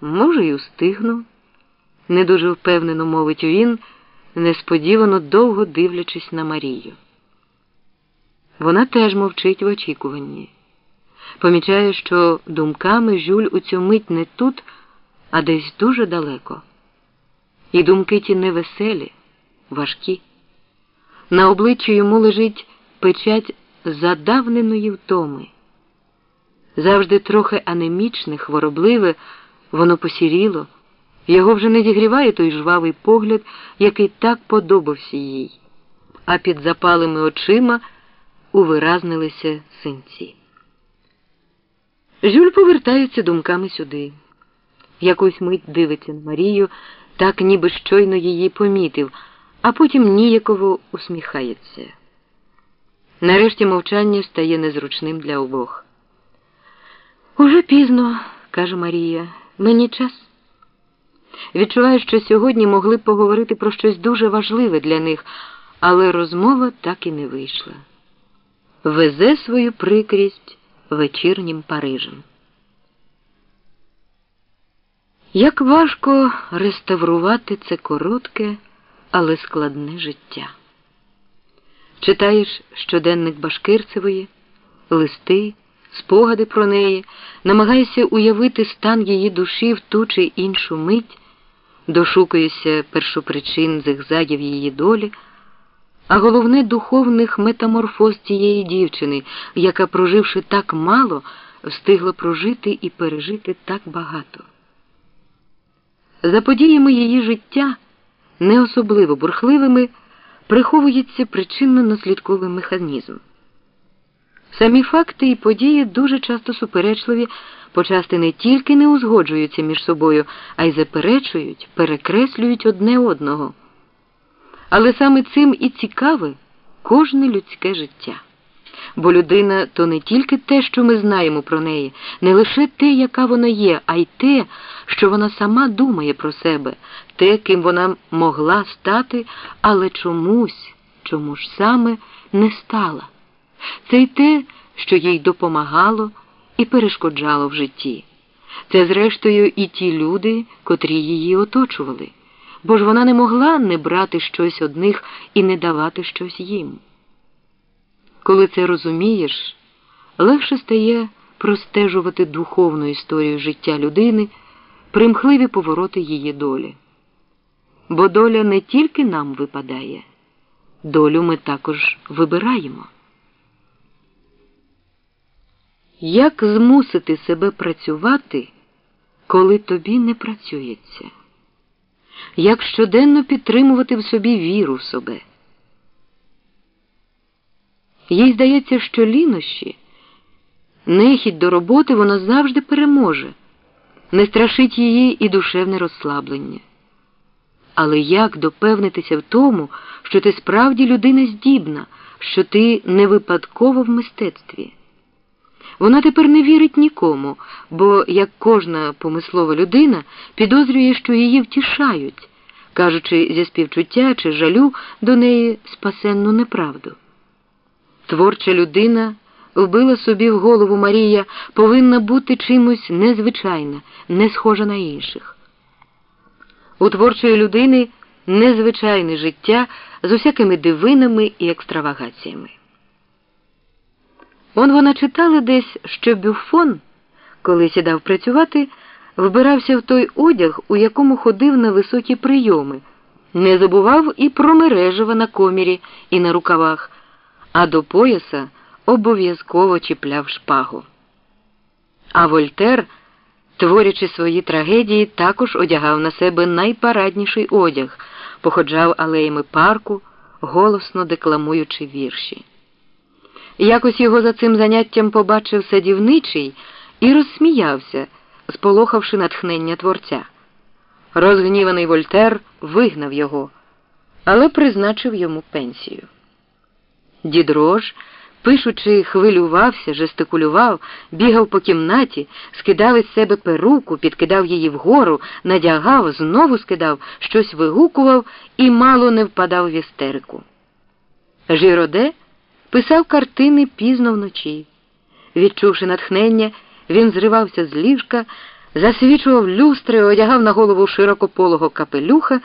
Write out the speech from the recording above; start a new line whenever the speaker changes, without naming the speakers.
Може, й устигну, не дуже впевнено мовить він, несподівано довго дивлячись на Марію. Вона теж мовчить в очікуванні. Помічає, що думками жюль у цю мить не тут, а десь дуже далеко. І думки ті невеселі, важкі. На обличчі йому лежить печать задавненої втоми. Завжди трохи анемічне, хворобливе, воно посіріло, його вже не зігріває той жвавий погляд, який так подобався їй, а під запалими очима увиразнилися синці. Жюль повертається думками сюди. Якусь мить дивиться на Марію, так ніби щойно її помітив, а потім ніяково усміхається. Нарешті мовчання стає незручним для обох. Уже пізно, каже Марія, мені час. Відчуваю, що сьогодні могли б поговорити про щось дуже важливе для них, але розмова так і не вийшла. Везе свою прикрість вечірнім Парижем. Як важко реставрувати це коротке, але складне життя. Читаєш щоденник Башкирцевої, листи, спогади про неї, намагаєшся уявити стан її душі в ту чи іншу мить, дошукуєшся першопричин зигзагів її долі, а головне духовних метаморфоз тієї дівчини, яка, проживши так мало, встигла прожити і пережити так багато. За подіями її життя, не особливо бурхливими, приховується причинно-наслідковий механізм. Самі факти і події дуже часто суперечливі, почасти не тільки не узгоджуються між собою, а й заперечують, перекреслюють одне одного. Але саме цим і цікаве кожне людське життя. Бо людина то не тільки те, що ми знаємо про неї, не лише те, яка вона є, а й те, що вона сама думає про себе, те, ким вона могла стати, але чомусь, чому ж саме не стала. Це й те, що їй допомагало і перешкоджало в житті. Це, зрештою, і ті люди, котрі її оточували, бо ж вона не могла не брати щось одних і не давати щось їм. Коли це розумієш, легше стає простежувати духовну історію життя людини, примхливі повороти її долі. Бо доля не тільки нам випадає, долю ми також вибираємо. Як змусити себе працювати, коли тобі не працюється? Як щоденно підтримувати в собі віру в себе? Їй здається, що лінощі, нехідь до роботи вона завжди переможе, не страшить її і душевне розслаблення. Але як допевнитися в тому, що ти справді людина здібна, що ти не випадково в мистецтві? Вона тепер не вірить нікому, бо, як кожна помислова людина, підозрює, що її втішають, кажучи зі співчуття чи жалю до неї спасенну неправду. Творча людина вбила собі в голову Марія, повинна бути чимось незвичайна, не схожа на інших. У творчої людини незвичайне життя з усякими дивинами і екстравагаціями. Он вона читала десь, що Бюфон, коли сідав працювати, вбирався в той одяг, у якому ходив на високі прийоми, не забував і про мережева на комірі і на рукавах а до пояса обов'язково чіпляв шпагу. А Вольтер, творячи свої трагедії, також одягав на себе найпарадніший одяг, походжав алеями парку, голосно декламуючи вірші. Якось його за цим заняттям побачив садівничий і розсміявся, сполохавши натхнення творця. Розгніваний Вольтер вигнав його, але призначив йому пенсію. Дідрож, пишучи, хвилювався, жестикулював, бігав по кімнаті, скидав із себе перуку, підкидав її вгору, надягав, знову скидав, щось вигукував і мало не впадав в істерику. Жироде писав картини пізно вночі. Відчувши натхнення, він зривався з ліжка, засвічував люстри, одягав на голову широкополого капелюха,